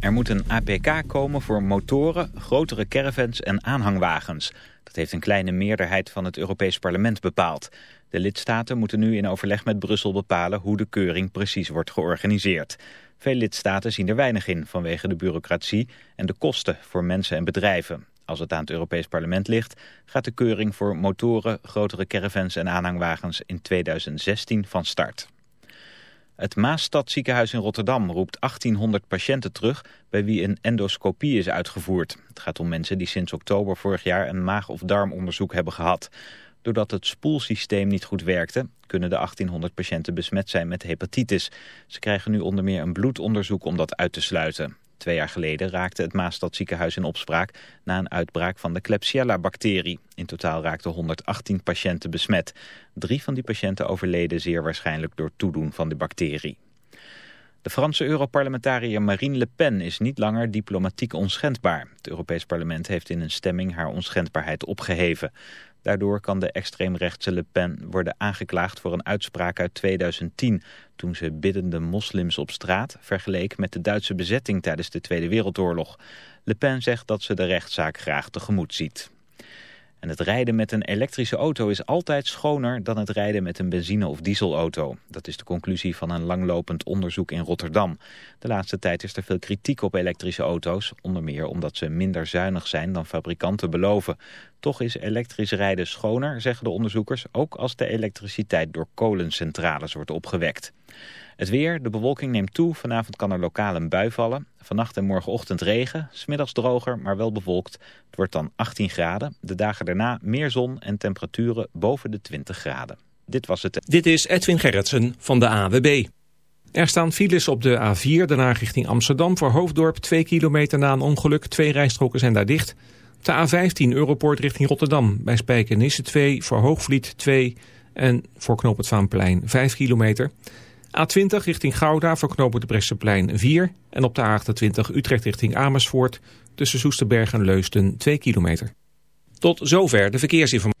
Er moet een APK komen voor motoren, grotere caravans en aanhangwagens. Dat heeft een kleine meerderheid van het Europees Parlement bepaald. De lidstaten moeten nu in overleg met Brussel bepalen hoe de keuring precies wordt georganiseerd. Veel lidstaten zien er weinig in vanwege de bureaucratie en de kosten voor mensen en bedrijven. Als het aan het Europees Parlement ligt, gaat de keuring voor motoren, grotere caravans en aanhangwagens in 2016 van start. Het Maasstadziekenhuis in Rotterdam roept 1800 patiënten terug bij wie een endoscopie is uitgevoerd. Het gaat om mensen die sinds oktober vorig jaar een maag- of darmonderzoek hebben gehad. Doordat het spoelsysteem niet goed werkte, kunnen de 1800 patiënten besmet zijn met hepatitis. Ze krijgen nu onder meer een bloedonderzoek om dat uit te sluiten. Twee jaar geleden raakte het Maasstadziekenhuis in opspraak na een uitbraak van de Klebsiella-bacterie. In totaal raakten 118 patiënten besmet. Drie van die patiënten overleden zeer waarschijnlijk door toedoen van de bacterie. De Franse Europarlementariër Marine Le Pen is niet langer diplomatiek onschendbaar. Het Europees Parlement heeft in een stemming haar onschendbaarheid opgeheven. Daardoor kan de extreemrechtse Le Pen worden aangeklaagd voor een uitspraak uit 2010... toen ze biddende moslims op straat vergeleek met de Duitse bezetting tijdens de Tweede Wereldoorlog. Le Pen zegt dat ze de rechtszaak graag tegemoet ziet. En het rijden met een elektrische auto is altijd schoner dan het rijden met een benzine- of dieselauto. Dat is de conclusie van een langlopend onderzoek in Rotterdam. De laatste tijd is er veel kritiek op elektrische auto's, onder meer omdat ze minder zuinig zijn dan fabrikanten beloven. Toch is elektrisch rijden schoner, zeggen de onderzoekers, ook als de elektriciteit door kolencentrales wordt opgewekt. Het weer, de bewolking neemt toe. Vanavond kan er lokaal een bui vallen. Vannacht en morgenochtend regen. Smiddags droger, maar wel bewolkt. Het wordt dan 18 graden. De dagen daarna meer zon en temperaturen boven de 20 graden. Dit was het. Dit is Edwin Gerritsen van de AWB. Er staan files op de A4, daarna richting Amsterdam voor Hoofddorp. 2 kilometer na een ongeluk. Twee rijstroken zijn daar dicht. De A15 Europoort richting Rotterdam. Bij Spijkenisse 2, voor Hoogvliet 2 en voor Knoop het Vaanplein 5 kilometer. A20 richting Gouda voor knopen de Bresseplein 4. En op de A28 Utrecht richting Amersfoort tussen Soesterberg en Leusden 2 kilometer. Tot zover de verkeersinformatie.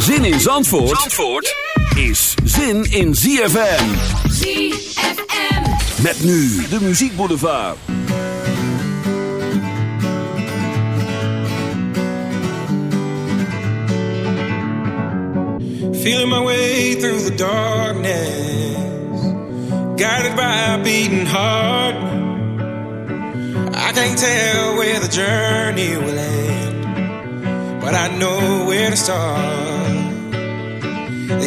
Zin in Zandvoort, Zandvoort is zin in ZFM. ZFM. Met nu de muziekboulevard. Feel my way through the darkness. Guided by a beating heart. I can't tell where the journey will end. But I know where to start.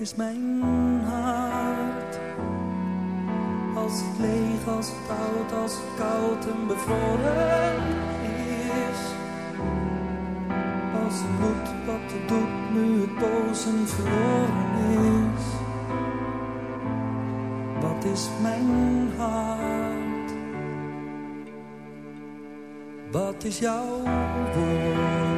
is mijn hart? Als het leeg, als het oud, als het koud en bevroren is. Als het doet wat het doet, nu het boos en verloren is. Wat is mijn hart? Wat is jouw woord?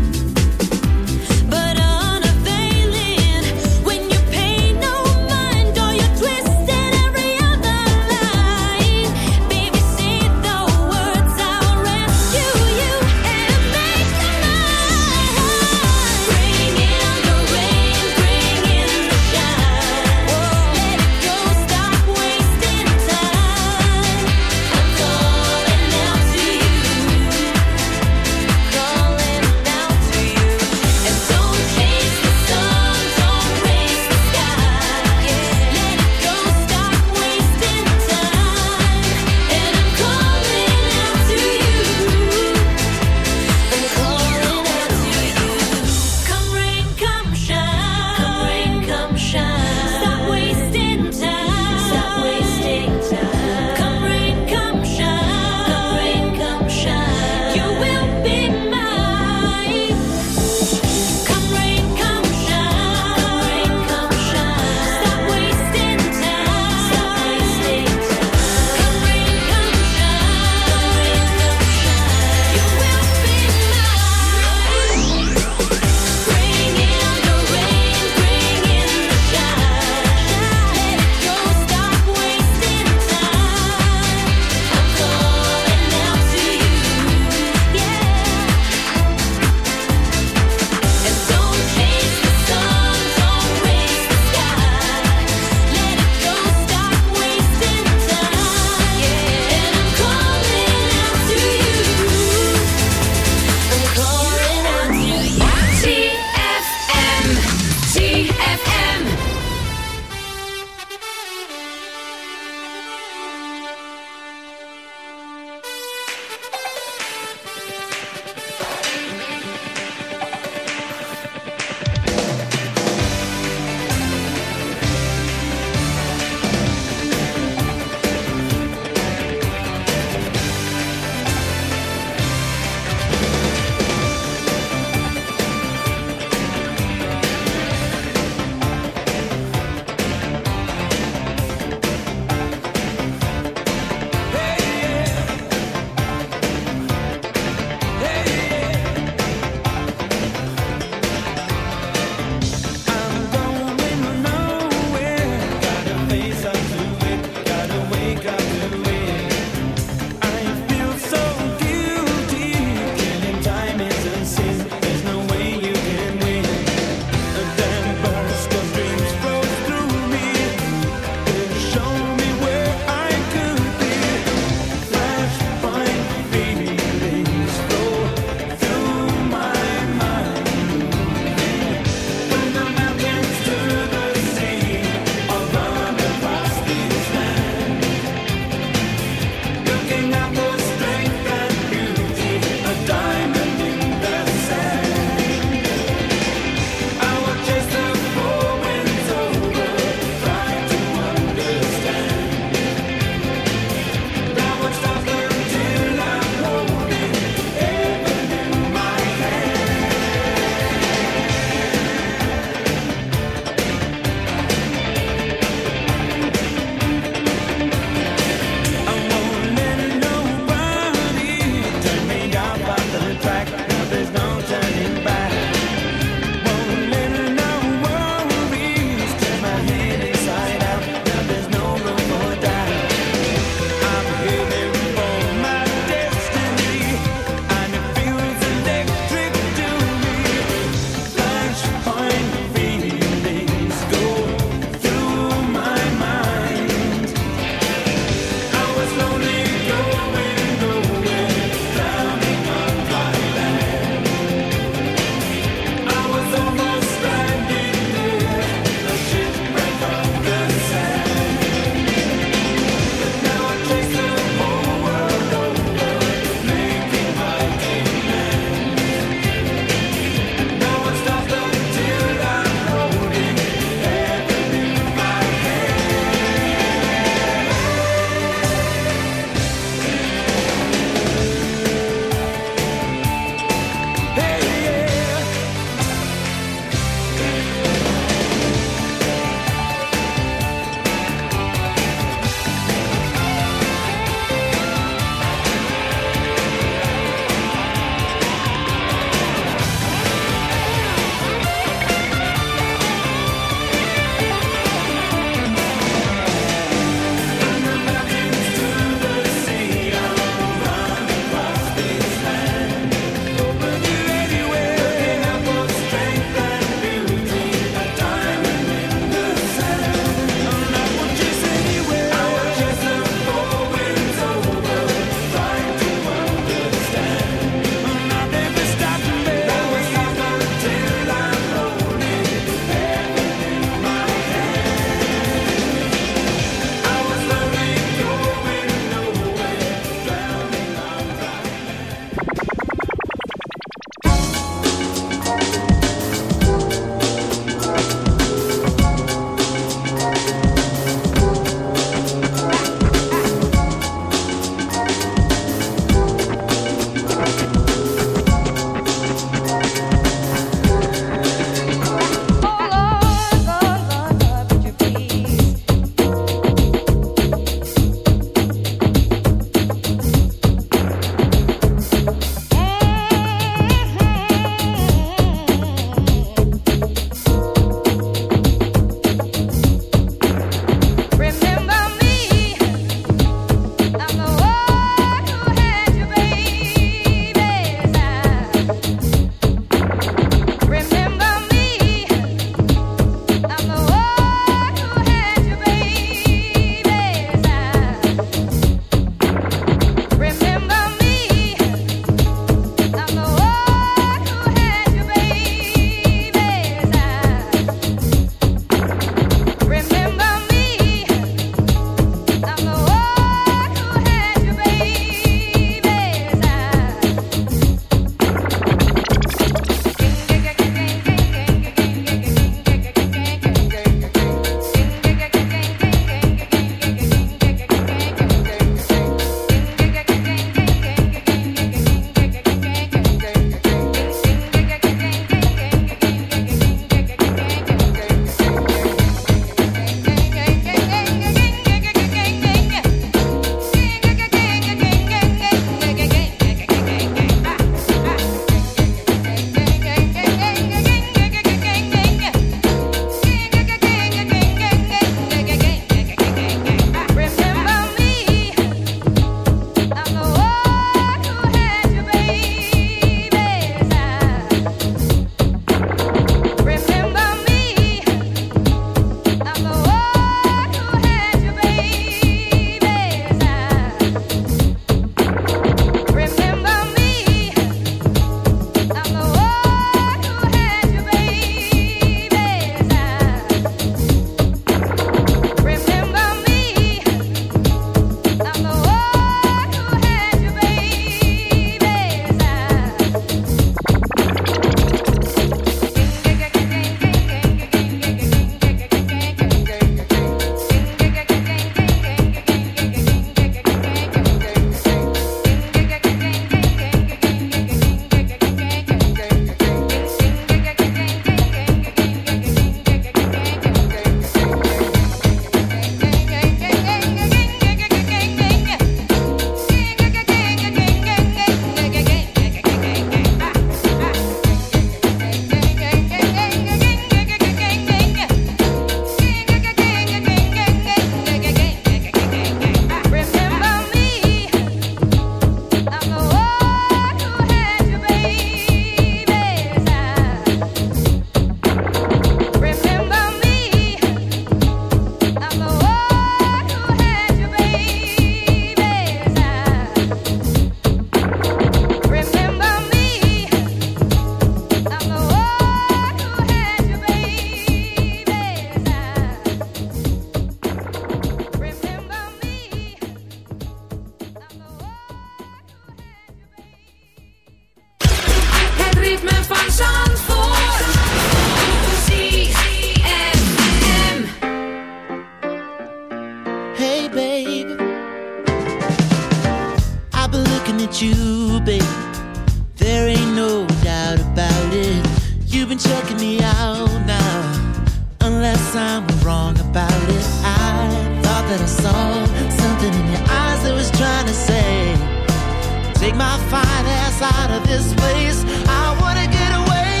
out of this place. I wanna get away,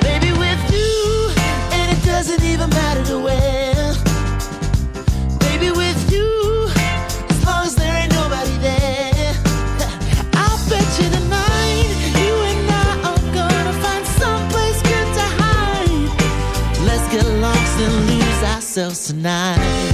baby, with you. And it doesn't even matter where. Baby, with you, as long as there ain't nobody there. I'll bet you tonight, you and I are gonna find someplace good to hide. Let's get lost and lose ourselves tonight.